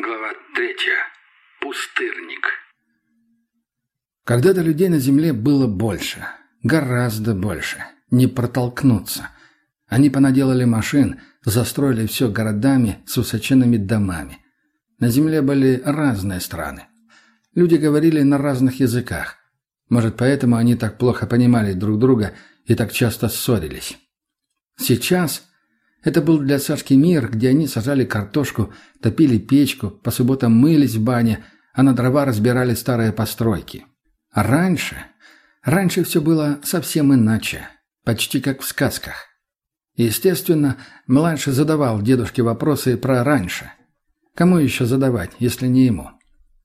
Глава третья. Пустырник. Когда-то людей на земле было больше. Гораздо больше. Не протолкнуться. Они понаделали машин, застроили все городами с высоченными домами. На земле были разные страны. Люди говорили на разных языках. Может, поэтому они так плохо понимали друг друга и так часто ссорились. Сейчас это был для Сашки мир, где они сажали картошку, топили печку, по субботам мылись в бане, а на дрова разбирали старые постройки. А раньше... Раньше все было совсем иначе. Почти как в сказках. Естественно, младший задавал дедушке вопросы про раньше. Кому еще задавать, если не ему?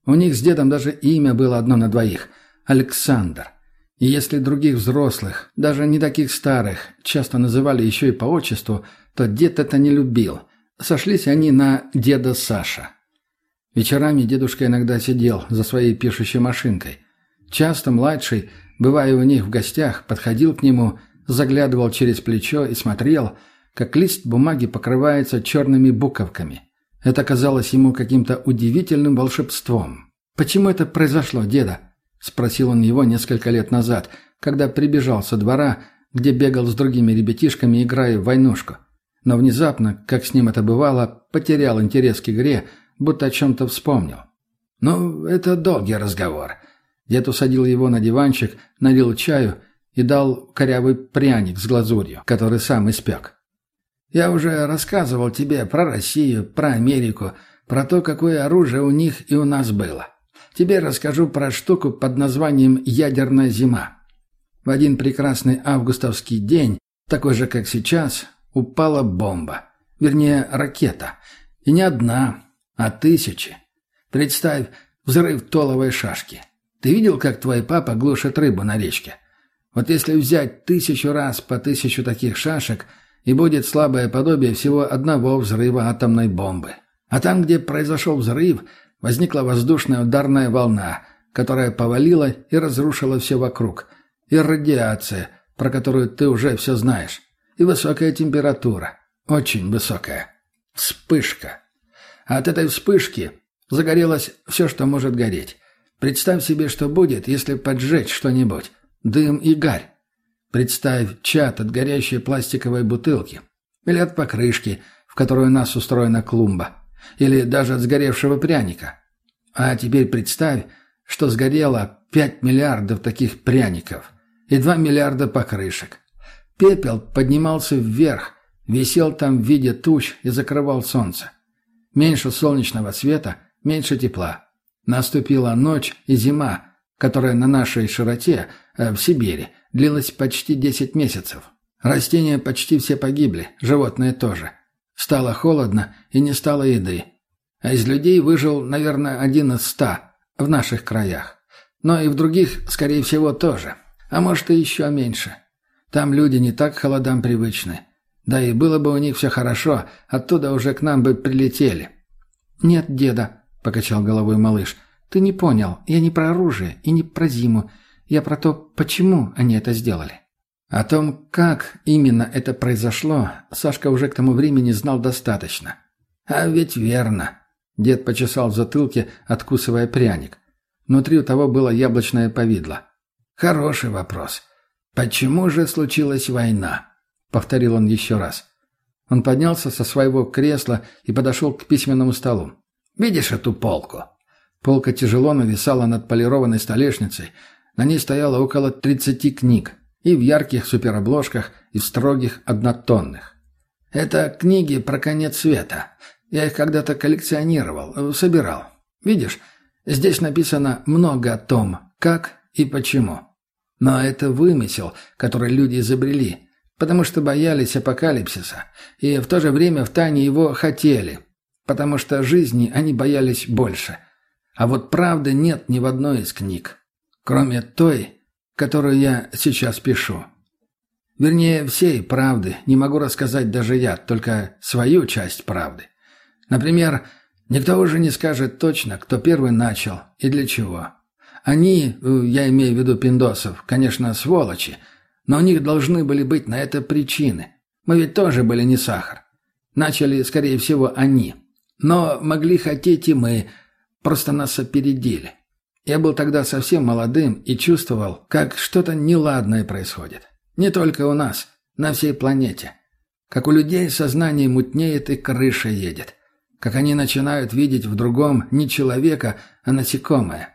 У них с дедом даже имя было одно на двоих – Александр. И если других взрослых, даже не таких старых, часто называли еще и по отчеству – то дед это не любил. Сошлись они на деда Саша. Вечерами дедушка иногда сидел за своей пишущей машинкой. Часто младший, бывая у них в гостях, подходил к нему, заглядывал через плечо и смотрел, как лист бумаги покрывается черными буковками. Это казалось ему каким-то удивительным волшебством. «Почему это произошло, деда?» – спросил он его несколько лет назад, когда прибежал со двора, где бегал с другими ребятишками, играя в войнушку но внезапно, как с ним это бывало, потерял интерес к игре, будто о чем-то вспомнил. «Ну, это долгий разговор». Дед усадил его на диванчик, налил чаю и дал корявый пряник с глазурью, который сам испек. «Я уже рассказывал тебе про Россию, про Америку, про то, какое оружие у них и у нас было. Тебе расскажу про штуку под названием «Ядерная зима». В один прекрасный августовский день, такой же, как сейчас, упала бомба. Вернее, ракета. И не одна, а тысячи. Представь, взрыв толовой шашки. Ты видел, как твой папа глушит рыбу на речке? Вот если взять тысячу раз по тысячу таких шашек, и будет слабое подобие всего одного взрыва атомной бомбы. А там, где произошел взрыв, возникла воздушная ударная волна, которая повалила и разрушила все вокруг. И радиация, про которую ты уже все знаешь и высокая температура. Очень высокая. Вспышка. От этой вспышки загорелось все, что может гореть. Представь себе, что будет, если поджечь что-нибудь. Дым и гарь. Представь чат от горящей пластиковой бутылки. Или от покрышки, в которой у нас устроена клумба. Или даже от сгоревшего пряника. А теперь представь, что сгорело 5 миллиардов таких пряников и 2 миллиарда покрышек. Пепел поднимался вверх, висел там в виде туч и закрывал солнце. Меньше солнечного света, меньше тепла. Наступила ночь и зима, которая на нашей широте, э, в Сибири, длилась почти 10 месяцев. Растения почти все погибли, животные тоже. Стало холодно и не стало еды. А из людей выжил, наверное, один из ста в наших краях. Но и в других, скорее всего, тоже. А может, и еще меньше. Там люди не так холодам привычны. Да и было бы у них все хорошо, оттуда уже к нам бы прилетели». «Нет, деда», — покачал головой малыш, — «ты не понял. Я не про оружие и не про зиму. Я про то, почему они это сделали». О том, как именно это произошло, Сашка уже к тому времени знал достаточно. «А ведь верно», — дед почесал в затылке, откусывая пряник. Внутри у того было яблочное повидло. «Хороший вопрос. «Почему же случилась война?» — повторил он еще раз. Он поднялся со своего кресла и подошел к письменному столу. «Видишь эту полку?» Полка тяжело нависала над полированной столешницей. На ней стояло около тридцати книг. И в ярких суперобложках, и в строгих однотонных. «Это книги про конец света. Я их когда-то коллекционировал, собирал. Видишь, здесь написано много о том, как и почему». Но это вымысел, который люди изобрели, потому что боялись апокалипсиса, и в то же время в тайне его хотели, потому что жизни они боялись больше. А вот правды нет ни в одной из книг, кроме той, которую я сейчас пишу. Вернее, всей правды не могу рассказать даже я, только свою часть правды. Например, никто уже не скажет точно, кто первый начал и для чего. Они, э, я имею в виду пиндосов, конечно, сволочи, но у них должны были быть на это причины. Мы ведь тоже были не сахар. Начали, скорее всего, они. Но могли хотеть и мы, просто нас опередили. Я был тогда совсем молодым и чувствовал, как что-то неладное происходит. Не только у нас, на всей планете. Как у людей сознание мутнеет и крыша едет. Как они начинают видеть в другом не человека, а насекомое.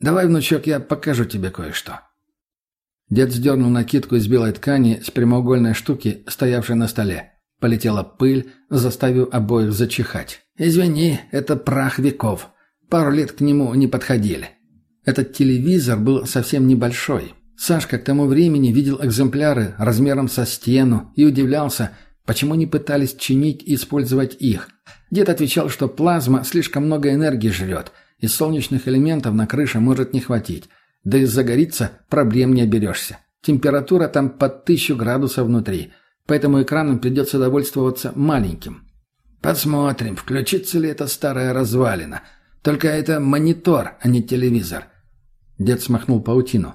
Давай, внучок, я покажу тебе кое-что. Дед сдернул накидку из белой ткани с прямоугольной штуки, стоявшей на столе. Полетела пыль, заставив обоих зачихать. «Извини, это прах веков. Пару лет к нему не подходили». Этот телевизор был совсем небольшой. Сашка к тому времени видел экземпляры размером со стену и удивлялся, почему не пытались чинить и использовать их. Дед отвечал, что плазма слишком много энергии жрет, и солнечных элементов на крыше может не хватить. Да и загорится, проблем не оберешься. Температура там под тысячу градусов внутри, поэтому экраном придется довольствоваться маленьким. Посмотрим, включится ли эта старая развалина. Только это монитор, а не телевизор. Дед смахнул паутину.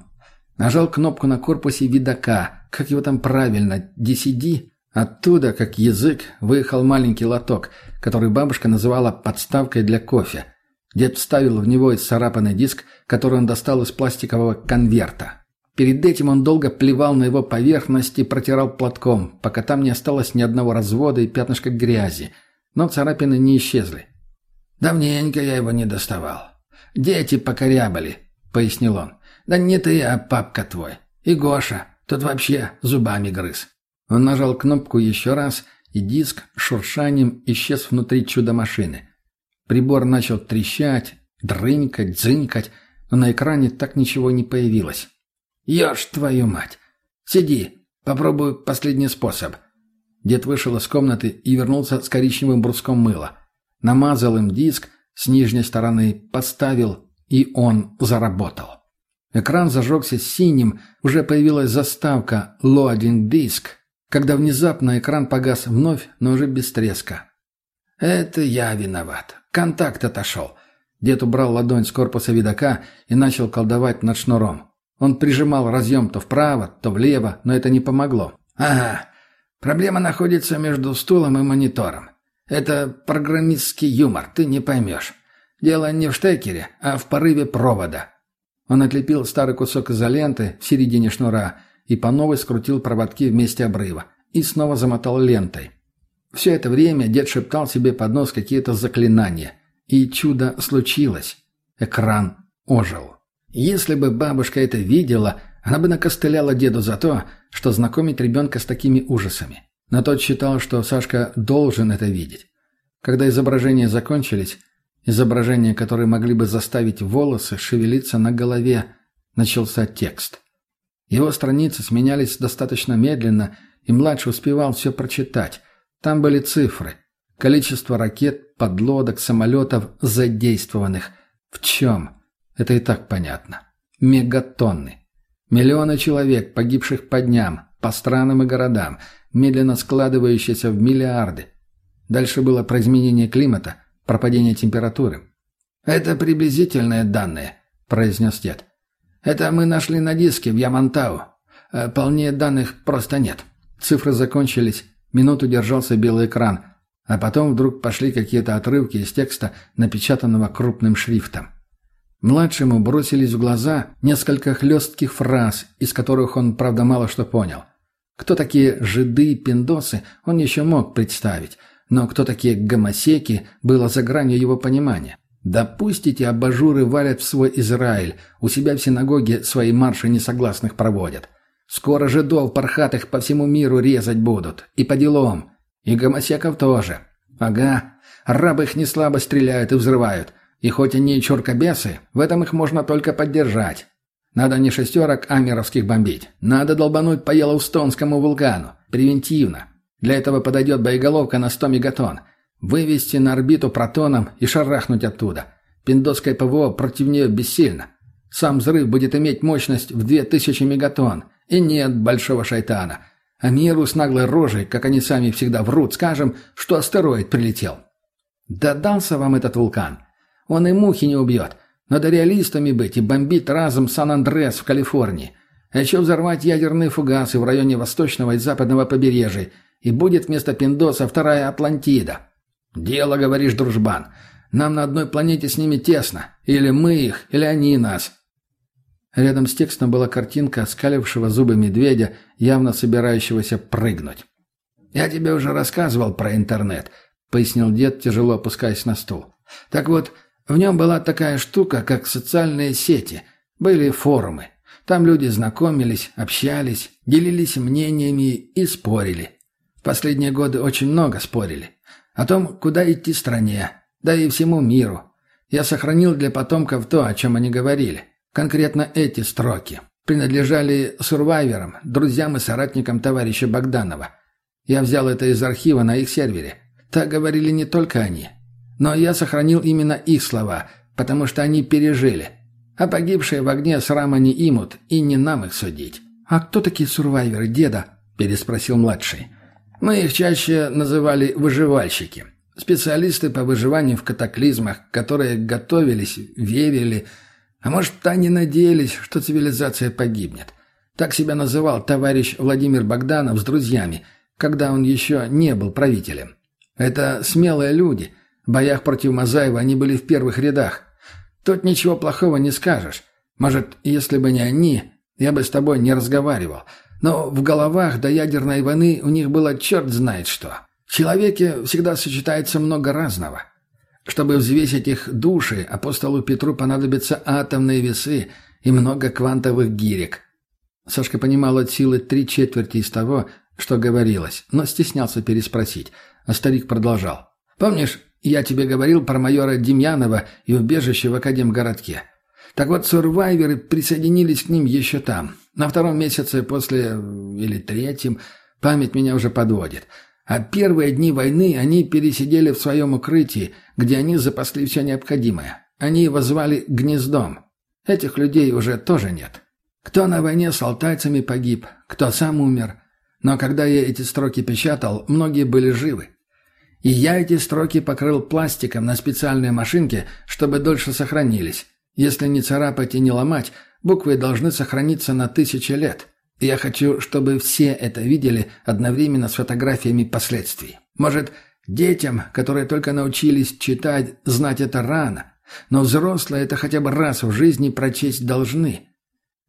Нажал кнопку на корпусе видака, как его там правильно, DCD. Оттуда, как язык, выехал маленький лоток, который бабушка называла подставкой для кофе. Дед вставил в него исцарапанный диск, который он достал из пластикового конверта. Перед этим он долго плевал на его поверхность и протирал платком, пока там не осталось ни одного развода и пятнышка грязи. Но царапины не исчезли. «Давненько я его не доставал. Дети покорябали», — пояснил он. «Да не ты, а папка твой. И Гоша. Тут вообще зубами грыз». Он нажал кнопку еще раз, и диск шуршанием исчез внутри чудо-машины. Прибор начал трещать, дрынькать, дзынькать, но на экране так ничего не появилось. «Ешь твою мать! Сиди, попробую последний способ». Дед вышел из комнаты и вернулся с коричневым бруском мыла. Намазал им диск с нижней стороны, поставил, и он заработал. Экран зажегся синим, уже появилась заставка «Loading Disk», когда внезапно экран погас вновь, но уже без треска. «Это я виноват. Контакт отошел». Дед убрал ладонь с корпуса видака и начал колдовать над шнуром. Он прижимал разъем то вправо, то влево, но это не помогло. «Ага, проблема находится между стулом и монитором. Это программистский юмор, ты не поймешь. Дело не в штекере, а в порыве провода». Он отлепил старый кусок изоленты в середине шнура и по новой скрутил проводки вместе обрыва и снова замотал лентой. Все это время дед шептал себе под нос какие-то заклинания. И чудо случилось. Экран ожил. Если бы бабушка это видела, она бы накостыляла деду за то, что знакомит ребенка с такими ужасами. Но тот считал, что Сашка должен это видеть. Когда изображения закончились, изображения, которые могли бы заставить волосы шевелиться на голове, начался текст. Его страницы сменялись достаточно медленно, и младший успевал все прочитать. Там были цифры. Количество ракет, подлодок, самолетов задействованных. В чем? Это и так понятно. Мегатонны. Миллионы человек, погибших по дням, по странам и городам, медленно складывающиеся в миллиарды. Дальше было про изменение климата, про падение температуры. «Это приблизительные данные», – произнес дед. «Это мы нашли на диске в Ямантау. Э, полнее данных просто нет». Цифры закончились, минуту держался белый экран, а потом вдруг пошли какие-то отрывки из текста, напечатанного крупным шрифтом. Младшему бросились в глаза несколько хлестких фраз, из которых он, правда, мало что понял. Кто такие жиды и пиндосы, он еще мог представить, но кто такие гомосеки, было за гранью его понимания. Допустите, абажуры валят в свой Израиль, у себя в синагоге свои марши несогласных проводят. Скоро жидов пархатых по всему миру резать будут, и по делам, и гомосеков тоже. Ага, рабы их не слабо стреляют и взрывают – и хоть они и чуркобесы, в этом их можно только поддержать. Надо не шестерок амеровских бомбить. Надо долбануть по Йеллоустонскому вулкану. Превентивно. Для этого подойдет боеголовка на 100 мегатонн. Вывести на орбиту протоном и шарахнуть оттуда. Пиндосское ПВО против нее бессильно. Сам взрыв будет иметь мощность в 2000 мегатонн. И нет большого шайтана. А миру с наглой рожей, как они сами всегда врут, скажем, что астероид прилетел. Да дался вам этот вулкан. Он и мухи не убьет. Надо реалистами быть и бомбить разом Сан-Андреас в Калифорнии. А еще взорвать ядерные фугасы в районе восточного и западного побережья. И будет вместо Пиндоса вторая Атлантида. «Дело, говоришь, дружбан. Нам на одной планете с ними тесно. Или мы их, или они нас». Рядом с текстом была картинка скалившего зубы медведя, явно собирающегося прыгнуть. «Я тебе уже рассказывал про интернет», — пояснил дед, тяжело опускаясь на стул. «Так вот, в нем была такая штука, как социальные сети. Были форумы. Там люди знакомились, общались, делились мнениями и спорили. В последние годы очень много спорили. О том, куда идти стране, да и всему миру. Я сохранил для потомков то, о чем они говорили. Конкретно эти строки. Принадлежали сурвайверам, друзьям и соратникам товарища Богданова. Я взял это из архива на их сервере. Так говорили не только они. Но я сохранил именно их слова, потому что они пережили. А погибшие в огне срама не имут, и не нам их судить. «А кто такие сурвайверы, деда?» – переспросил младший. «Мы их чаще называли выживальщики. Специалисты по выживанию в катаклизмах, которые готовились, верили, а может, они надеялись, что цивилизация погибнет. Так себя называл товарищ Владимир Богданов с друзьями, когда он еще не был правителем. Это смелые люди. В боях против Мазаева они были в первых рядах. Тут ничего плохого не скажешь. Может, если бы не они, я бы с тобой не разговаривал. Но в головах до ядерной войны у них было черт знает что. В человеке всегда сочетается много разного. Чтобы взвесить их души, апостолу Петру понадобятся атомные весы и много квантовых гирек. Сашка понимал от силы три четверти из того, что говорилось, но стеснялся переспросить, а старик продолжал. «Помнишь, я тебе говорил про майора Демьянова и убежище в Академгородке? Так вот, сурвайверы присоединились к ним еще там, на втором месяце после... или третьем, память меня уже подводит. А первые дни войны они пересидели в своем укрытии, где они запасли все необходимое. Они его звали «Гнездом». Этих людей уже тоже нет. Кто на войне с алтайцами погиб, кто сам умер. Но когда я эти строки печатал, многие были живы. И я эти строки покрыл пластиком на специальной машинке, чтобы дольше сохранились. Если не царапать и не ломать, буквы должны сохраниться на тысячи лет. Я хочу, чтобы все это видели одновременно с фотографиями последствий. Может, детям, которые только научились читать, знать это рано, но взрослые это хотя бы раз в жизни прочесть должны.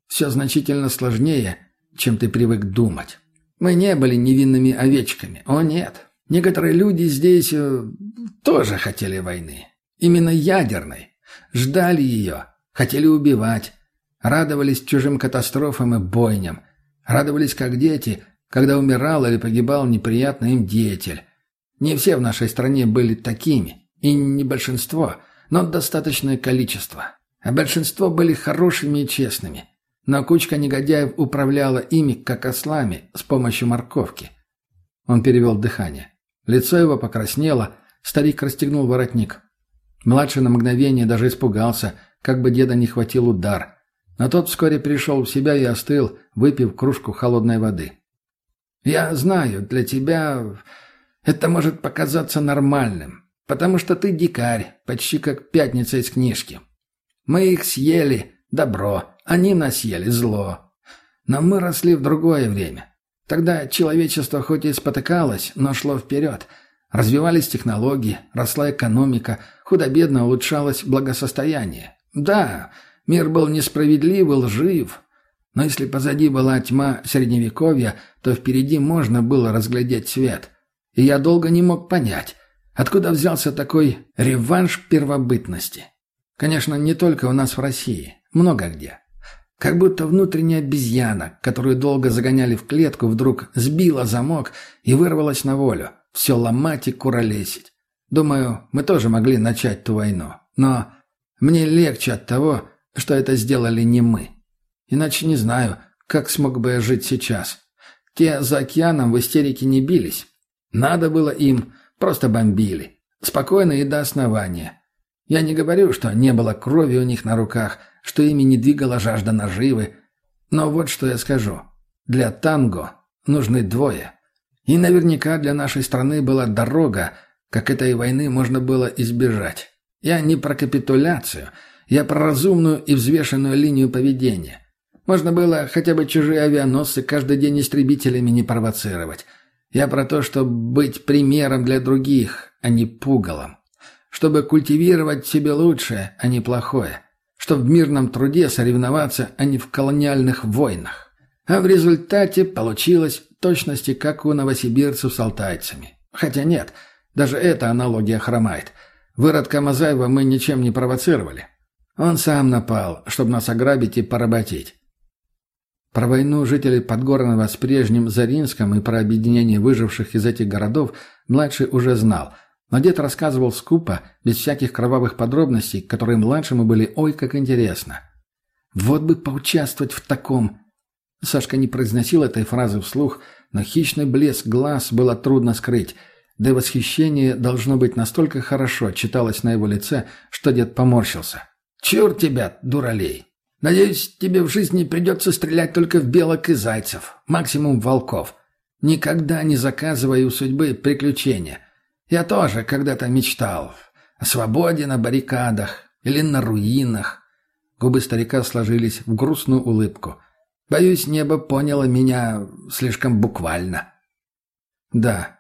Все значительно сложнее, чем ты привык думать. Мы не были невинными овечками. О нет. Некоторые люди здесь э, тоже хотели войны. Именно ядерной. Ждали ее. Хотели убивать. Радовались чужим катастрофам и бойням. Радовались как дети, когда умирал или погибал неприятный им деятель. Не все в нашей стране были такими, и не большинство, но достаточное количество. А большинство были хорошими и честными. Но кучка негодяев управляла ими, как ослами, с помощью морковки. Он перевел дыхание. Лицо его покраснело, старик расстегнул воротник. Младший на мгновение даже испугался, как бы деда не хватил удар. Но тот вскоре пришел в себя и остыл, выпив кружку холодной воды. «Я знаю, для тебя это может показаться нормальным, потому что ты дикарь, почти как пятница из книжки. Мы их съели, добро, они нас съели, зло. Но мы росли в другое время. Тогда человечество хоть и спотыкалось, но шло вперед. Развивались технологии, росла экономика, худо-бедно улучшалось благосостояние. Да, Мир был несправедлив и лжив. Но если позади была тьма Средневековья, то впереди можно было разглядеть свет. И я долго не мог понять, откуда взялся такой реванш первобытности. Конечно, не только у нас в России, много где. Как будто внутренняя обезьяна, которую долго загоняли в клетку, вдруг сбила замок и вырвалась на волю. Все ломать и куролесить. Думаю, мы тоже могли начать ту войну. Но мне легче от того, что это сделали не мы. Иначе не знаю, как смог бы я жить сейчас. Те за океаном в истерике не бились. Надо было им, просто бомбили. Спокойно и до основания. Я не говорю, что не было крови у них на руках, что ими не двигала жажда наживы. Но вот что я скажу. Для танго нужны двое. И наверняка для нашей страны была дорога, как этой войны можно было избежать. Я не про капитуляцию – я про разумную и взвешенную линию поведения. Можно было хотя бы чужие авианосцы каждый день истребителями не провоцировать. Я про то, чтобы быть примером для других, а не пугалом. Чтобы культивировать в себе лучшее, а не плохое. Чтобы в мирном труде соревноваться, а не в колониальных войнах. А в результате получилось точности, как у новосибирцев с алтайцами. Хотя нет, даже эта аналогия хромает. Выродка Мазаева мы ничем не провоцировали. Он сам напал, чтобы нас ограбить и поработить. Про войну жителей Подгорного с прежним Заринском и про объединение выживших из этих городов младший уже знал, но дед рассказывал скупо, без всяких кровавых подробностей, которые младшему были ой как интересно. «Вот бы поучаствовать в таком!» Сашка не произносил этой фразы вслух, но хищный блеск глаз было трудно скрыть, да и восхищение должно быть настолько хорошо читалось на его лице, что дед поморщился. «Черт тебя, дуралей! Надеюсь, тебе в жизни придется стрелять только в белок и зайцев, максимум волков. Никогда не заказывай у судьбы приключения. Я тоже когда-то мечтал о свободе на баррикадах или на руинах. Губы старика сложились в грустную улыбку. Боюсь, небо поняло меня слишком буквально. Да,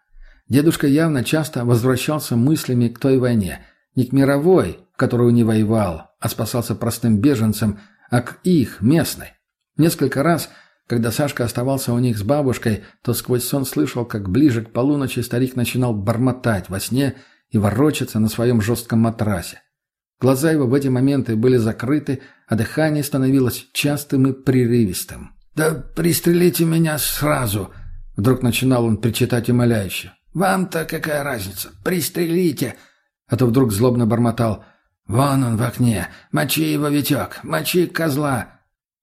дедушка явно часто возвращался мыслями к той войне. Не к мировой, в которую не воевал, а спасался простым беженцем – а к их, местной. Несколько раз, когда Сашка оставался у них с бабушкой, то сквозь сон слышал, как ближе к полуночи старик начинал бормотать во сне и ворочаться на своем жестком матрасе. Глаза его в эти моменты были закрыты, а дыхание становилось частым и прерывистым. «Да пристрелите меня сразу!» Вдруг начинал он причитать умоляюще. «Вам-то какая разница? Пристрелите!» А то вдруг злобно бормотал. «Вон он в окне! Мочи его, Витек! Мочи козла!»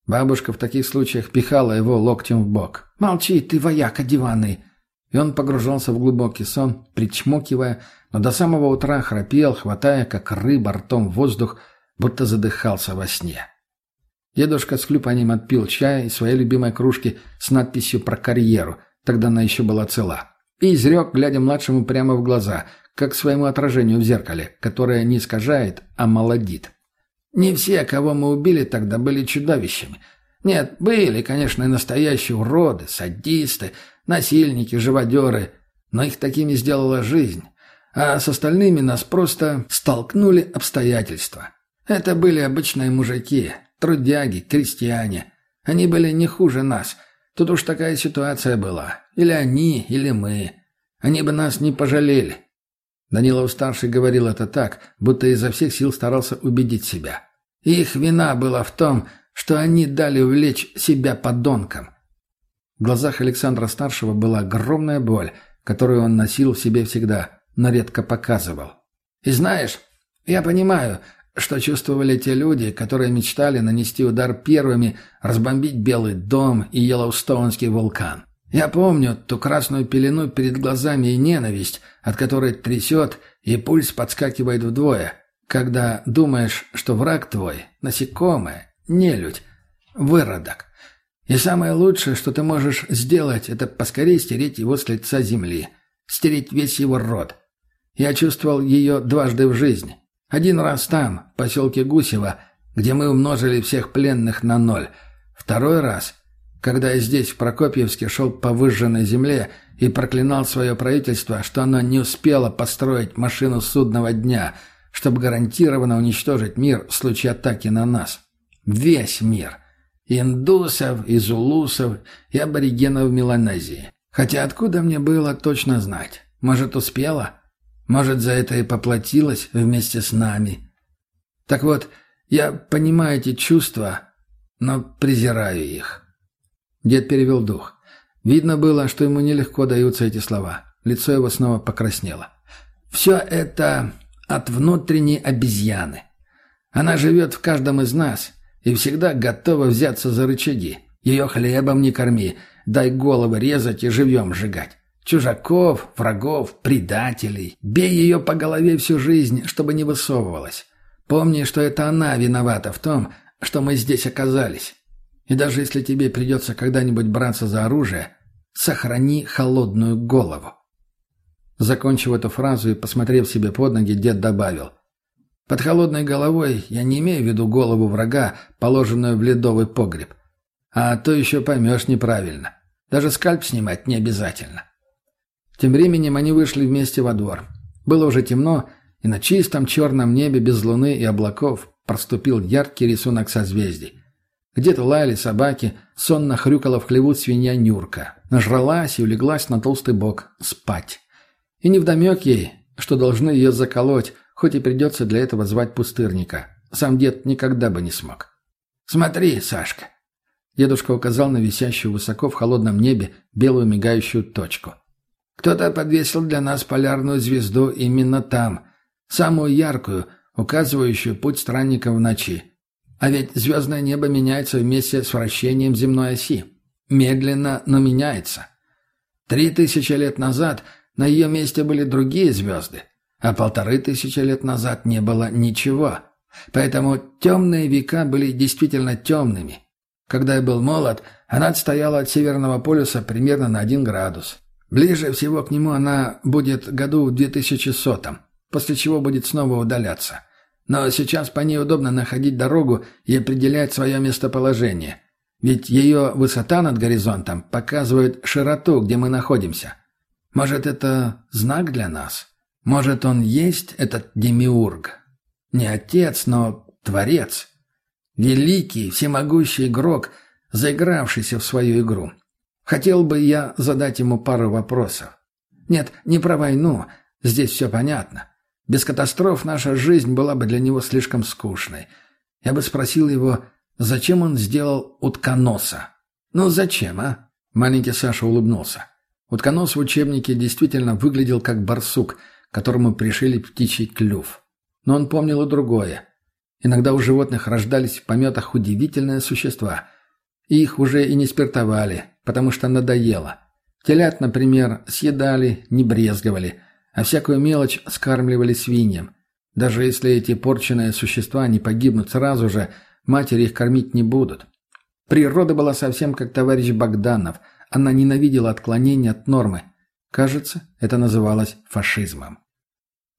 Бабушка в таких случаях пихала его локтем в бок. «Молчи, ты вояка диванный!» И он погружался в глубокий сон, причмокивая, но до самого утра храпел, хватая, как рыба ртом воздух, будто задыхался во сне. Дедушка с хлюпанием отпил чая из своей любимой кружки с надписью про карьеру, тогда она еще была цела, и изрек, глядя младшему прямо в глаза – как своему отражению в зеркале, которое не искажает, а молодит. Не все, кого мы убили тогда, были чудовищами. Нет, были, конечно, и настоящие уроды, садисты, насильники, живодеры, но их такими сделала жизнь. А с остальными нас просто столкнули обстоятельства. Это были обычные мужики, трудяги, крестьяне. Они были не хуже нас. Тут уж такая ситуация была. Или они, или мы. Они бы нас не пожалели. Данилов-старший говорил это так, будто изо всех сил старался убедить себя. Их вина была в том, что они дали увлечь себя подонком. В глазах Александра-старшего была огромная боль, которую он носил в себе всегда, но редко показывал. «И знаешь, я понимаю, что чувствовали те люди, которые мечтали нанести удар первыми, разбомбить Белый дом и Йеллоустоунский вулкан. Я помню ту красную пелену перед глазами и ненависть, от которой трясет, и пульс подскакивает вдвое, когда думаешь, что враг твой — насекомое, нелюдь, выродок. И самое лучшее, что ты можешь сделать, это поскорее стереть его с лица земли, стереть весь его род. Я чувствовал ее дважды в жизни. Один раз там, в поселке Гусево, где мы умножили всех пленных на ноль. Второй раз — когда я здесь, в Прокопьевске, шел по выжженной земле и проклинал свое правительство, что оно не успело построить машину судного дня, чтобы гарантированно уничтожить мир в случае атаки на нас. Весь мир. Индусов, и зулусов, и аборигенов Меланезии. Хотя откуда мне было точно знать? Может, успела? Может, за это и поплатилась вместе с нами? Так вот, я понимаю эти чувства, но презираю их. Дед перевел дух. Видно было, что ему нелегко даются эти слова. Лицо его снова покраснело. «Все это от внутренней обезьяны. Она живет в каждом из нас и всегда готова взяться за рычаги. Ее хлебом не корми, дай головы резать и живьем сжигать. Чужаков, врагов, предателей. Бей ее по голове всю жизнь, чтобы не высовывалась. Помни, что это она виновата в том, что мы здесь оказались. И даже если тебе придется когда-нибудь браться за оружие, сохрани холодную голову. Закончив эту фразу и посмотрев себе под ноги, дед добавил. Под холодной головой я не имею в виду голову врага, положенную в ледовый погреб. А то еще поймешь неправильно. Даже скальп снимать не обязательно. Тем временем они вышли вместе во двор. Было уже темно, и на чистом черном небе без луны и облаков проступил яркий рисунок созвездий. Где-то лаяли собаки, сонно хрюкала в хлеву свинья Нюрка. Нажралась и улеглась на толстый бок спать. И невдомек ей, что должны ее заколоть, хоть и придется для этого звать пустырника. Сам дед никогда бы не смог. «Смотри, Сашка!» Дедушка указал на висящую высоко в холодном небе белую мигающую точку. «Кто-то подвесил для нас полярную звезду именно там, самую яркую, указывающую путь странника в ночи. А ведь звездное небо меняется вместе с вращением земной оси. Медленно, но меняется. Три тысячи лет назад на ее месте были другие звезды, а полторы тысячи лет назад не было ничего. Поэтому темные века были действительно темными. Когда я был молод, она отстояла от Северного полюса примерно на один градус. Ближе всего к нему она будет году в 2100 после чего будет снова удаляться. Но сейчас по ней удобно находить дорогу и определять свое местоположение. Ведь ее высота над горизонтом показывает широту, где мы находимся. Может, это знак для нас? Может, он есть этот демиург? Не отец, но творец. Великий, всемогущий игрок, заигравшийся в свою игру. Хотел бы я задать ему пару вопросов. Нет, не про войну, здесь все понятно. Без катастроф наша жизнь была бы для него слишком скучной. Я бы спросил его, зачем он сделал утконоса? Ну зачем, а? Маленький Саша улыбнулся. Утконос в учебнике действительно выглядел как барсук, которому пришили птичий клюв. Но он помнил и другое. Иногда у животных рождались в пометах удивительные существа. И их уже и не спиртовали, потому что надоело. Телят, например, съедали, не брезговали – а всякую мелочь скармливали свиньям. Даже если эти порченные существа не погибнут сразу же, матери их кормить не будут. Природа была совсем как товарищ Богданов. Она ненавидела отклонения от нормы. Кажется, это называлось фашизмом.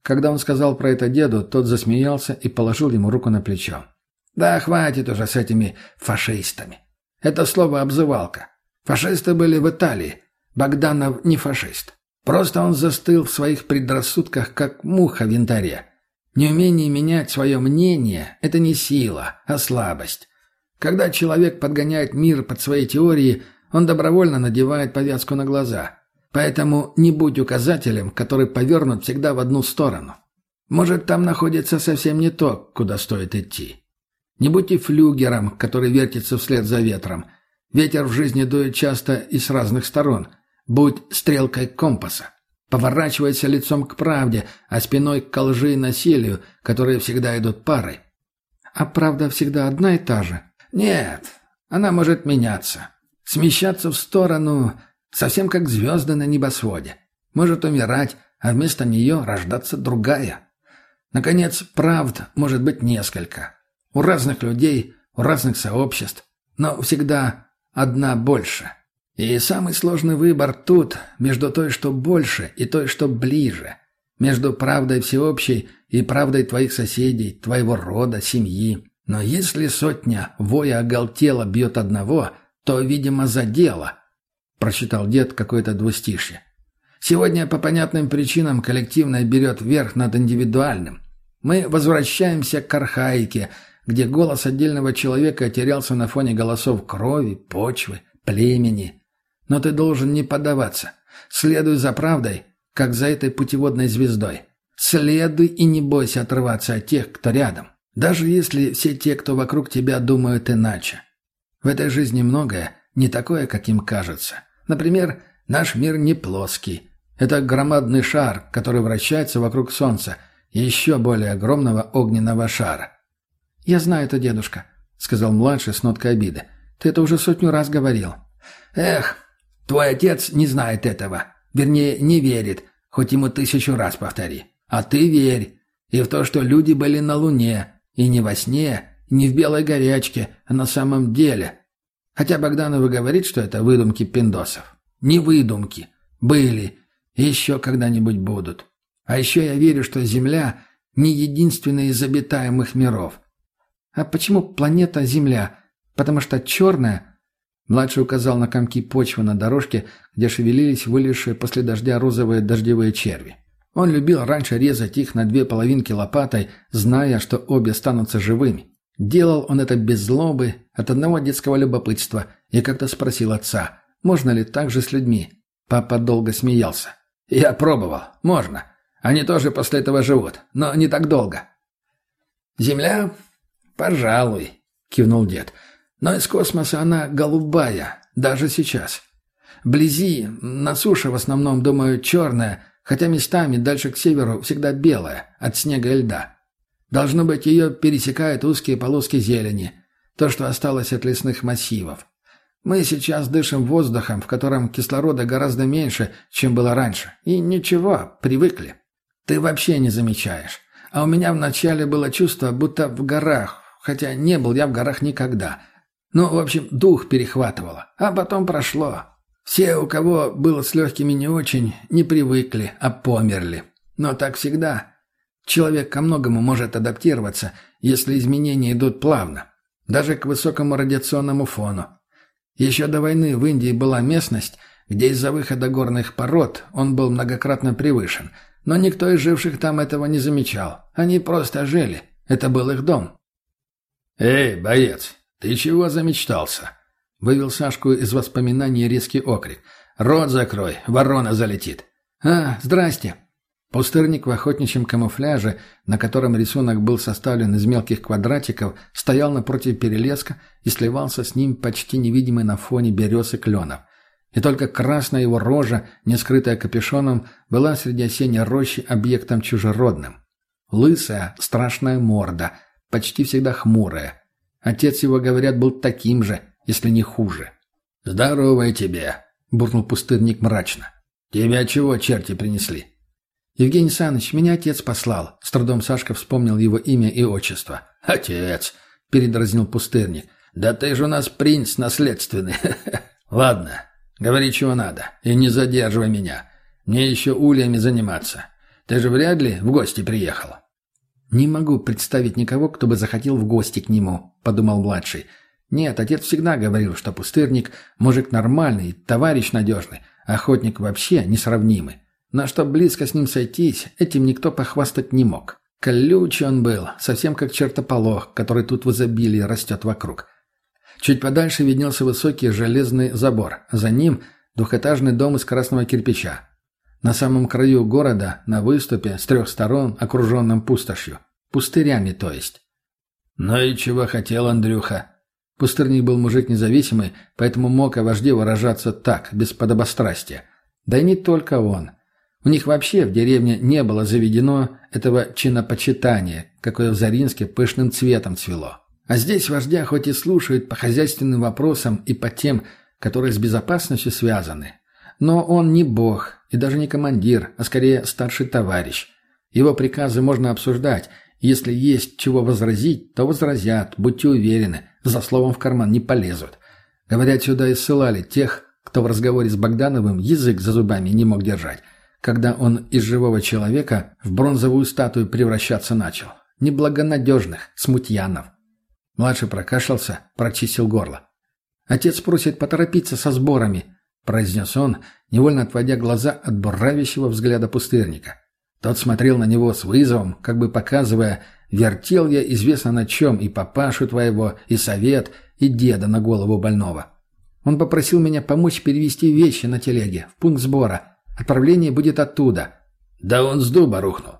Когда он сказал про это деду, тот засмеялся и положил ему руку на плечо. «Да хватит уже с этими фашистами. Это слово обзывалка. Фашисты были в Италии. Богданов не фашист. Просто он застыл в своих предрассудках, как муха в янтаре. Неумение менять свое мнение – это не сила, а слабость. Когда человек подгоняет мир под свои теории, он добровольно надевает повязку на глаза. Поэтому не будь указателем, который повернут всегда в одну сторону. Может, там находится совсем не то, куда стоит идти. Не будьте флюгером, который вертится вслед за ветром. Ветер в жизни дует часто и с разных сторон – Будь стрелкой компаса. Поворачивайся лицом к правде, а спиной к лжи и насилию, которые всегда идут парой. А правда всегда одна и та же? Нет, она может меняться. Смещаться в сторону, совсем как звезды на небосводе. Может умирать, а вместо нее рождаться другая. Наконец, правд может быть несколько. У разных людей, у разных сообществ, но всегда одна больше – и самый сложный выбор тут, между той, что больше, и той, что ближе. Между правдой всеобщей и правдой твоих соседей, твоего рода, семьи. Но если сотня воя оголтела бьет одного, то, видимо, за дело. Прочитал дед какое-то двустишье. Сегодня по понятным причинам коллективное берет верх над индивидуальным. Мы возвращаемся к архаике, где голос отдельного человека терялся на фоне голосов крови, почвы, племени, но ты должен не поддаваться. Следуй за правдой, как за этой путеводной звездой. Следуй и не бойся отрываться от тех, кто рядом. Даже если все те, кто вокруг тебя, думают иначе. В этой жизни многое не такое, каким кажется. Например, наш мир не плоский. Это громадный шар, который вращается вокруг Солнца, еще более огромного огненного шара. «Я знаю это, дедушка», — сказал младший с ноткой обиды. «Ты это уже сотню раз говорил». «Эх, Твой отец не знает этого. Вернее, не верит, хоть ему тысячу раз повтори. А ты верь. И в то, что люди были на Луне. И не во сне, не в белой горячке, а на самом деле. Хотя Богданова говорит, что это выдумки пиндосов. Не выдумки. Были. И еще когда-нибудь будут. А еще я верю, что Земля не единственный из обитаемых миров. А почему планета Земля? Потому что черная – Младший указал на комки почвы на дорожке, где шевелились вылезшие после дождя розовые дождевые черви. Он любил раньше резать их на две половинки лопатой, зная, что обе станутся живыми. Делал он это без злобы, от одного детского любопытства, и как-то спросил отца, можно ли так же с людьми. Папа долго смеялся. «Я пробовал. Можно. Они тоже после этого живут, но не так долго». «Земля? Пожалуй», — кивнул дед. «Но из космоса она голубая, даже сейчас. Вблизи, на суше в основном, думаю, черная, хотя местами дальше к северу всегда белая, от снега и льда. Должно быть, ее пересекают узкие полоски зелени, то, что осталось от лесных массивов. Мы сейчас дышим воздухом, в котором кислорода гораздо меньше, чем было раньше. И ничего, привыкли. Ты вообще не замечаешь. А у меня вначале было чувство, будто в горах, хотя не был я в горах никогда. Ну, в общем, дух перехватывало. А потом прошло. Все, у кого было с легкими не очень, не привыкли, а померли. Но так всегда. Человек ко многому может адаптироваться, если изменения идут плавно. Даже к высокому радиационному фону. Еще до войны в Индии была местность, где из-за выхода горных пород он был многократно превышен. Но никто из живших там этого не замечал. Они просто жили. Это был их дом. «Эй, боец, ты чего замечтался?» Вывел Сашку из воспоминаний резкий окрик. «Рот закрой, ворона залетит!» «А, здрасте!» Пустырник в охотничьем камуфляже, на котором рисунок был составлен из мелких квадратиков, стоял напротив перелеска и сливался с ним почти невидимый на фоне берез и кленов. И только красная его рожа, не скрытая капюшоном, была среди осенней рощи объектом чужеродным. Лысая, страшная морда, почти всегда хмурая. Отец его, говорят, был таким же, если не хуже. «Здорово тебе!» — буркнул пустырник мрачно. «Тебя чего черти принесли?» «Евгений Саныч, меня отец послал». С трудом Сашка вспомнил его имя и отчество. «Отец», — передразнил пустырник. «Да ты же у нас принц наследственный. Ладно, говори, чего надо, и не задерживай меня. Мне еще ульями заниматься. Ты же вряд ли в гости приехал». «Не могу представить никого, кто бы захотел в гости к нему», — подумал младший. «Нет, отец всегда говорил, что пустырник — мужик нормальный, товарищ надежный, охотник вообще несравнимый. Но чтоб близко с ним сойтись, этим никто похвастать не мог. Колючий он был, совсем как чертополох, который тут в изобилии растет вокруг. Чуть подальше виднелся высокий железный забор, за ним двухэтажный дом из красного кирпича. На самом краю города, на выступе, с трех сторон, окруженном пустошью. Пустырями, то есть. «Ну и чего хотел Андрюха?» Пустырник был мужик независимый, поэтому мог о вожде выражаться так, без подобострастия. Да и не только он. У них вообще в деревне не было заведено этого чинопочитания, какое в Заринске пышным цветом цвело. А здесь вождя хоть и слушают по хозяйственным вопросам и по тем, которые с безопасностью связаны, но он не бог и даже не командир, а скорее старший товарищ. Его приказы можно обсуждать, если есть чего возразить, то возразят, будьте уверены, за словом в карман не полезут. Говорят, сюда и ссылали тех, кто в разговоре с Богдановым язык за зубами не мог держать, когда он из живого человека в бронзовую статую превращаться начал. Неблагонадежных, смутьянов. Младший прокашлялся, прочистил горло. «Отец просит поторопиться со сборами», — произнес он, невольно отводя глаза от буравящего взгляда пустырника. Тот смотрел на него с вызовом, как бы показывая, вертел я известно на чем и папашу твоего, и совет, и деда на голову больного. Он попросил меня помочь перевести вещи на телеге в пункт сбора — Отправление будет оттуда. Да он с дуба рухнул.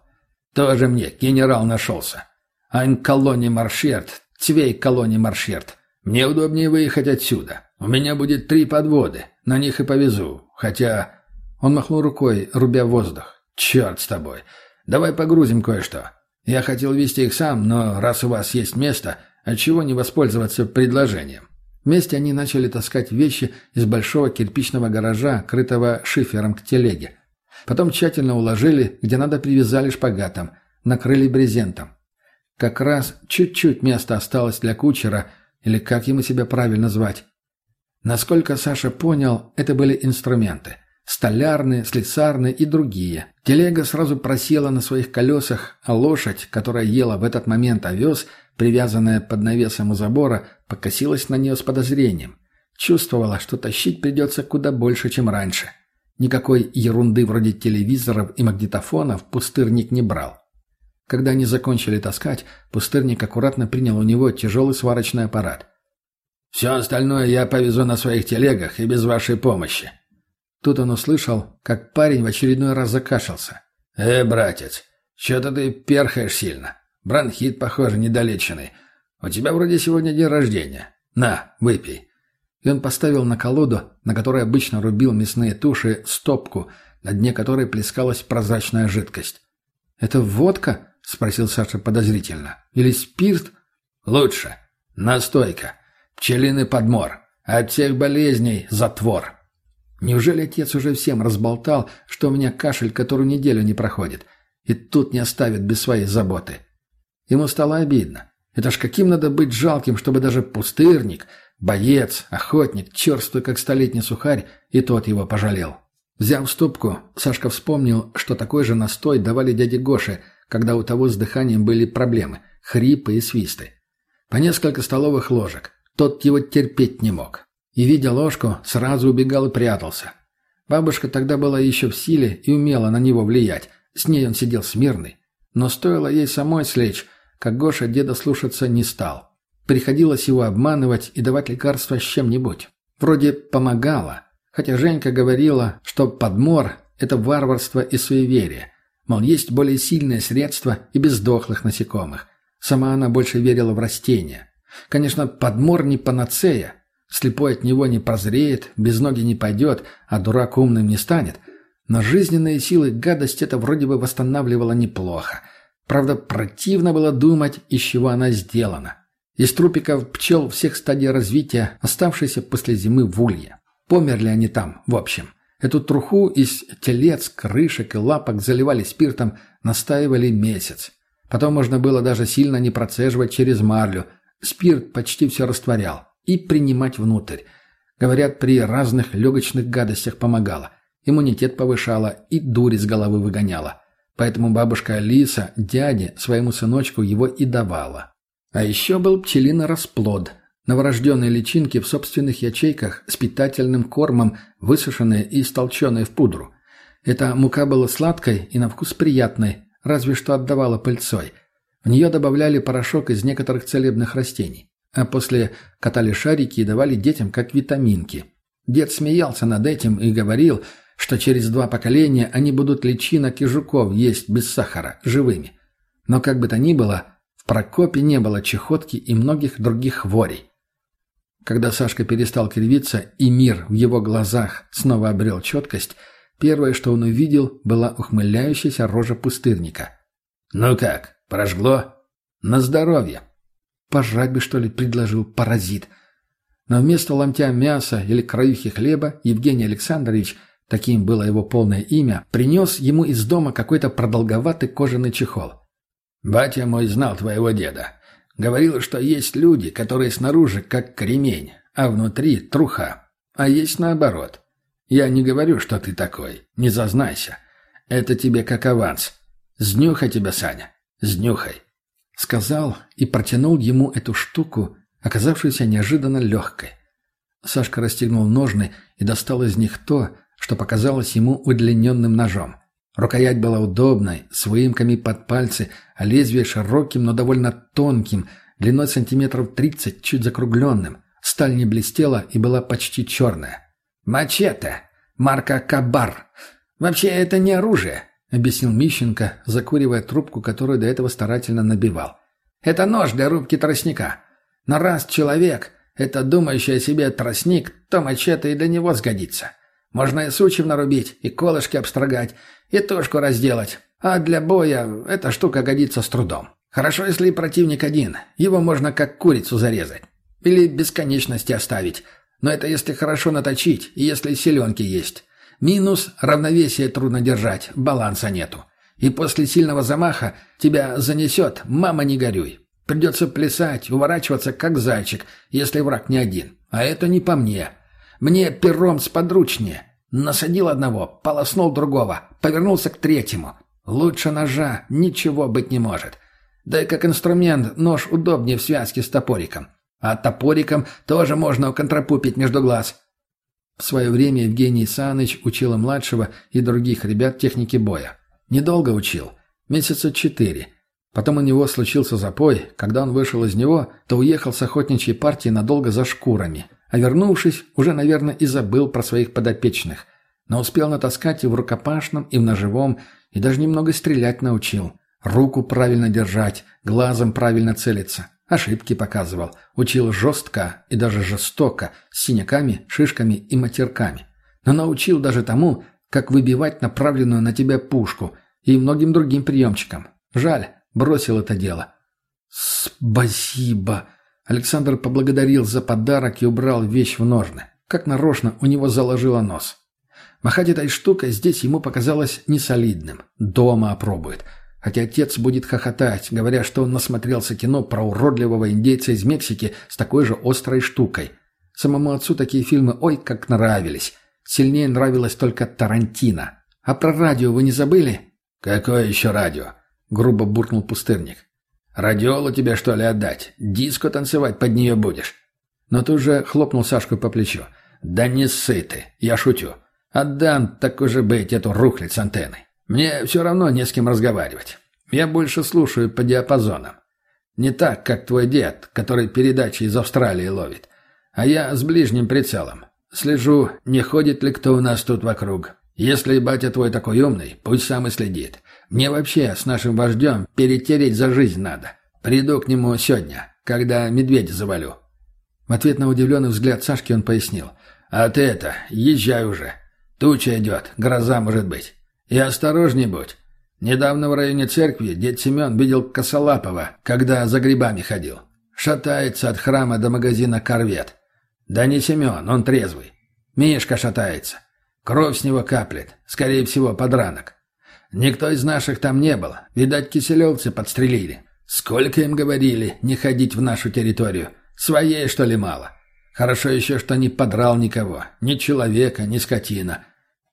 Тоже мне генерал нашелся. Айн колони маршерт, цвей колони маршерт. Мне удобнее выехать отсюда. У меня будет три подводы. На них и повезу. Хотя... Он махнул рукой, рубя воздух. Черт с тобой. Давай погрузим кое-что. Я хотел вести их сам, но раз у вас есть место, отчего не воспользоваться предложением? Вместе они начали таскать вещи из большого кирпичного гаража, крытого шифером к телеге. Потом тщательно уложили, где надо привязали шпагатом, накрыли брезентом. Как раз чуть-чуть места осталось для кучера, или как ему себя правильно звать. Насколько Саша понял, это были инструменты. Столярные, слесарные и другие. Телега сразу просела на своих колесах, а лошадь, которая ела в этот момент овес – привязанная под навесом у забора, покосилась на нее с подозрением. Чувствовала, что тащить придется куда больше, чем раньше. Никакой ерунды вроде телевизоров и магнитофонов пустырник не брал. Когда они закончили таскать, пустырник аккуратно принял у него тяжелый сварочный аппарат. «Все остальное я повезу на своих телегах и без вашей помощи». Тут он услышал, как парень в очередной раз закашлялся. «Э, братец, что-то ты перхаешь сильно. Бронхит, похоже, недолеченный. У тебя вроде сегодня день рождения. На, выпей». И он поставил на колоду, на которой обычно рубил мясные туши, стопку, на дне которой плескалась прозрачная жидкость. «Это водка?» — спросил Саша подозрительно. «Или спирт?» «Лучше. Настойка. Пчелиный подмор. От всех болезней затвор». Неужели отец уже всем разболтал, что у меня кашель которую неделю не проходит, и тут не оставит без своей заботы? Ему стало обидно. Это ж каким надо быть жалким, чтобы даже пустырник, боец, охотник, черствый, как столетний сухарь, и тот его пожалел. Взяв ступку, Сашка вспомнил, что такой же настой давали дяде Гоше, когда у того с дыханием были проблемы, хрипы и свисты. По несколько столовых ложек. Тот его терпеть не мог и, видя ложку, сразу убегал и прятался. Бабушка тогда была еще в силе и умела на него влиять. С ней он сидел смирный. Но стоило ей самой слечь, как Гоша деда слушаться не стал. Приходилось его обманывать и давать лекарства с чем-нибудь. Вроде помогало, хотя Женька говорила, что подмор – это варварство и суеверие. Мол, есть более сильные средства и бездохлых насекомых. Сама она больше верила в растения. Конечно, подмор не панацея, Слепой от него не прозреет, без ноги не пойдет, а дурак умным не станет. Но жизненные силы гадость это вроде бы восстанавливала неплохо. Правда, противно было думать, из чего она сделана. Из трупиков пчел всех стадий развития, оставшиеся после зимы в улье. Померли они там, в общем. Эту труху из телец, крышек и лапок заливали спиртом, настаивали месяц. Потом можно было даже сильно не процеживать через марлю. Спирт почти все растворял и принимать внутрь. Говорят, при разных легочных гадостях помогало. Иммунитет повышало и дурь из головы выгоняла. Поэтому бабушка Алиса дяде, своему сыночку, его и давала. А еще был пчелиный расплод. Новорожденные личинки в собственных ячейках с питательным кормом, высушенные и истолченные в пудру. Эта мука была сладкой и на вкус приятной, разве что отдавала пыльцой. В нее добавляли порошок из некоторых целебных растений. А после катали шарики и давали детям как витаминки. Дед смеялся над этим и говорил, что через два поколения они будут личинок и жуков есть без сахара, живыми. Но как бы то ни было, в Прокопе не было чехотки и многих других хворей. Когда Сашка перестал кривиться и мир в его глазах снова обрел четкость, первое, что он увидел, была ухмыляющаяся рожа пустырника. «Ну как, прожгло?» «На здоровье!» Пожрать бы, что ли, предложил паразит. Но вместо ломтя мяса или краюхи хлеба Евгений Александрович, таким было его полное имя, принес ему из дома какой-то продолговатый кожаный чехол. «Батя мой знал твоего деда. Говорил, что есть люди, которые снаружи как кремень, а внутри труха. А есть наоборот. Я не говорю, что ты такой. Не зазнайся. Это тебе как аванс. Сднюхай тебя, Саня. Сднюхай. Сказал и протянул ему эту штуку, оказавшуюся неожиданно легкой. Сашка расстегнул ножны и достал из них то, что показалось ему удлиненным ножом. Рукоять была удобной, с выемками под пальцы, а лезвие широким, но довольно тонким, длиной сантиметров тридцать, чуть закругленным. Сталь не блестела и была почти черная. «Мачете! Марка Кабар! Вообще это не оружие. — объяснил Мищенко, закуривая трубку, которую до этого старательно набивал. «Это нож для рубки тростника. Но раз человек — это думающий о себе тростник, то мачете и для него сгодится. Можно и сучьев нарубить, и колышки обстрогать, и тушку разделать. А для боя эта штука годится с трудом. Хорошо, если противник один. Его можно как курицу зарезать. Или бесконечности оставить. Но это если хорошо наточить, и если селенки есть. Минус – равновесие трудно держать, баланса нету. И после сильного замаха тебя занесет, мама не горюй. Придется плясать, уворачиваться, как зайчик, если враг не один. А это не по мне. Мне пером сподручнее. Насадил одного, полоснул другого, повернулся к третьему. Лучше ножа ничего быть не может. Да и как инструмент нож удобнее в связке с топориком. А топориком тоже можно контрапупить между глаз. В свое время Евгений Саныч учил младшего и других ребят техники боя. Недолго учил. Месяца четыре. Потом у него случился запой. Когда он вышел из него, то уехал с охотничьей партии надолго за шкурами. А вернувшись, уже, наверное, и забыл про своих подопечных. Но успел натаскать и в рукопашном, и в ножевом, и даже немного стрелять научил. Руку правильно держать, глазом правильно целиться. Ошибки показывал. Учил жестко и даже жестоко, с синяками, шишками и матерками. Но научил даже тому, как выбивать направленную на тебя пушку и многим другим приемчикам. Жаль, бросил это дело. «Спасибо!» Александр поблагодарил за подарок и убрал вещь в ножны. Как нарочно у него заложило нос. Махать этой штукой здесь ему показалось несолидным. Дома опробует. Хотя отец будет хохотать, говоря, что он насмотрелся кино про уродливого индейца из Мексики с такой же острой штукой. Самому отцу такие фильмы ой как нравились. Сильнее нравилось только Тарантино. А про радио вы не забыли? «Какое еще радио?» — грубо буркнул пустырник. «Радиолу тебе, что ли, отдать? Диско танцевать под нее будешь?» Но тут же хлопнул Сашку по плечу. «Да не ссы ты, я шутю. Отдам, так уже быть, эту рухлядь с антенной. Мне все равно не с кем разговаривать. Я больше слушаю по диапазонам. Не так, как твой дед, который передачи из Австралии ловит. А я с ближним прицелом. Слежу, не ходит ли кто у нас тут вокруг. Если батя твой такой умный, пусть сам и следит. Мне вообще с нашим вождем перетереть за жизнь надо. Приду к нему сегодня, когда медведя завалю». В ответ на удивленный взгляд Сашки он пояснил. «А ты это, езжай уже. Туча идет, гроза может быть. И осторожней будь. Недавно в районе церкви дед Семен видел Косолапова, когда за грибами ходил. Шатается от храма до магазина «Корвет». Да не Семен, он трезвый. Мишка шатается. Кровь с него каплет, скорее всего, подранок. Никто из наших там не был. Видать, киселевцы подстрелили. Сколько им говорили не ходить в нашу территорию? Своей, что ли, мало? Хорошо еще, что не подрал никого. Ни человека, ни скотина.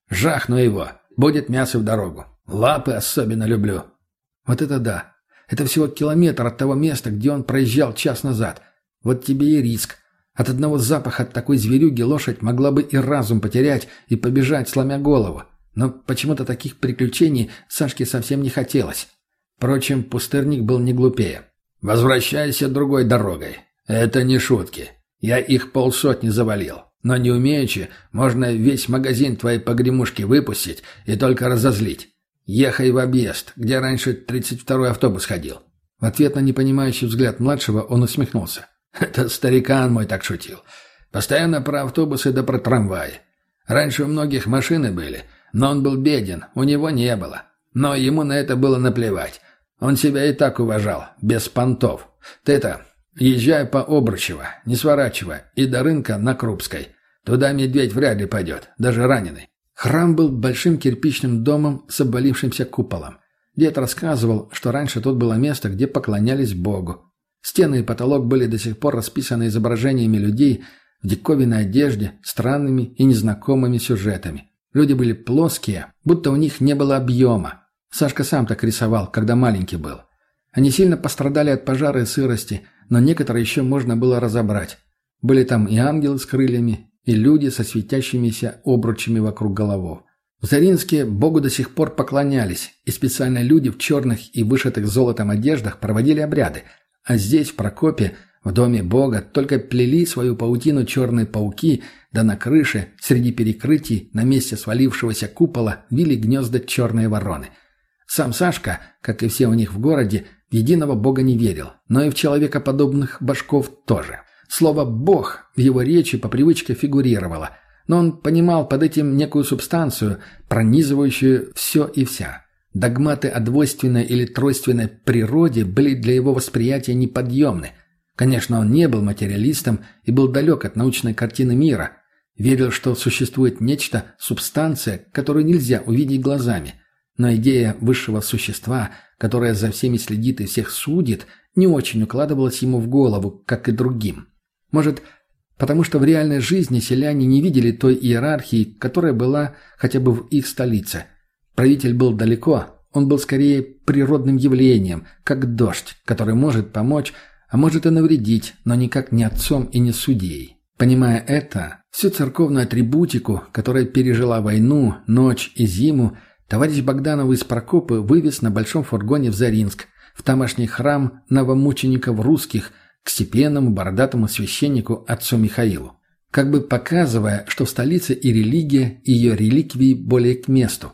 Жахну его. Будет мясо в дорогу. Лапы особенно люблю. Вот это да. Это всего километр от того места, где он проезжал час назад. Вот тебе и риск. От одного запаха от такой зверюги лошадь могла бы и разум потерять и побежать, сломя голову. Но почему-то таких приключений Сашке совсем не хотелось. Впрочем, пустырник был не глупее. «Возвращайся другой дорогой. Это не шутки. Я их полсотни завалил. Но не умеючи, можно весь магазин твоей погремушки выпустить и только разозлить. Ехай в объезд, где раньше 32-й автобус ходил». В ответ на непонимающий взгляд младшего он усмехнулся. «Это старикан мой так шутил. Постоянно про автобусы да про трамваи. Раньше у многих машины были, но он был беден, у него не было. Но ему на это было наплевать. Он себя и так уважал, без понтов. Ты-то, езжай по Обручево, не сворачивай, и до рынка на Крупской. Туда медведь вряд ли пойдет, даже раненый. Храм был большим кирпичным домом с обвалившимся куполом. Дед рассказывал, что раньше тут было место, где поклонялись Богу. Стены и потолок были до сих пор расписаны изображениями людей в диковинной одежде, странными и незнакомыми сюжетами. Люди были плоские, будто у них не было объема. Сашка сам так рисовал, когда маленький был. Они сильно пострадали от пожара и сырости, но некоторые еще можно было разобрать. Были там и ангелы с крыльями, и люди со светящимися обручами вокруг головов. В Заринске Богу до сих пор поклонялись, и специально люди в черных и вышитых золотом одеждах проводили обряды, а здесь, в Прокопе, в доме Бога только плели свою паутину черные пауки, да на крыше, среди перекрытий, на месте свалившегося купола, вили гнезда черные вороны. Сам Сашка, как и все у них в городе, в единого Бога не верил, но и в человекоподобных башков тоже. Слово «бог» в его речи по привычке фигурировало, но он понимал под этим некую субстанцию, пронизывающую все и вся. Догматы о двойственной или тройственной природе были для его восприятия неподъемны – Конечно, он не был материалистом и был далек от научной картины мира. Верил, что существует нечто, субстанция, которую нельзя увидеть глазами. Но идея высшего существа, которое за всеми следит и всех судит, не очень укладывалась ему в голову, как и другим. Может, потому что в реальной жизни селяне не видели той иерархии, которая была хотя бы в их столице. Правитель был далеко, он был скорее природным явлением, как дождь, который может помочь а может и навредить, но никак не отцом и не судьей. Понимая это, всю церковную атрибутику, которая пережила войну, ночь и зиму, товарищ Богданов из Прокопы вывез на большом фургоне в Заринск, в тамошний храм новомучеников русских, к степенному бородатому священнику отцу Михаилу. Как бы показывая, что в столице и религия, и ее реликвии более к месту.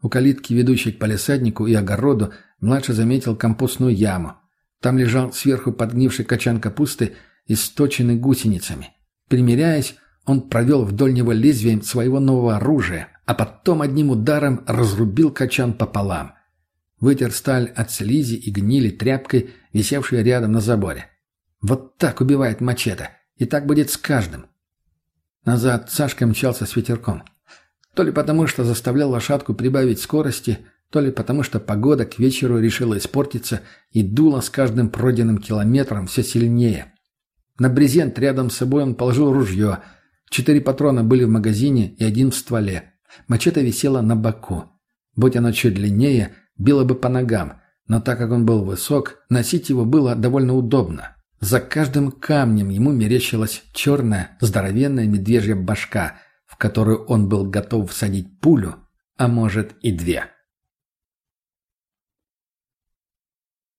У калитки, ведущей к палисаднику и огороду, младший заметил компостную яму. Там лежал сверху подгнивший качан капусты, источенный гусеницами. Примеряясь, он провел вдоль него лезвием своего нового оружия, а потом одним ударом разрубил качан пополам. Вытер сталь от слизи и гнили тряпкой, висевшей рядом на заборе. Вот так убивает мачете, и так будет с каждым. Назад Сашка мчался с ветерком. То ли потому, что заставлял лошадку прибавить скорости, то ли потому, что погода к вечеру решила испортиться и дула с каждым пройденным километром все сильнее. На брезент рядом с собой он положил ружье. Четыре патрона были в магазине и один в стволе. Мачете висела на боку. Будь оно чуть длиннее, било бы по ногам, но так как он был высок, носить его было довольно удобно. За каждым камнем ему мерещилась черная, здоровенная медвежья башка, в которую он был готов всадить пулю, а может и две.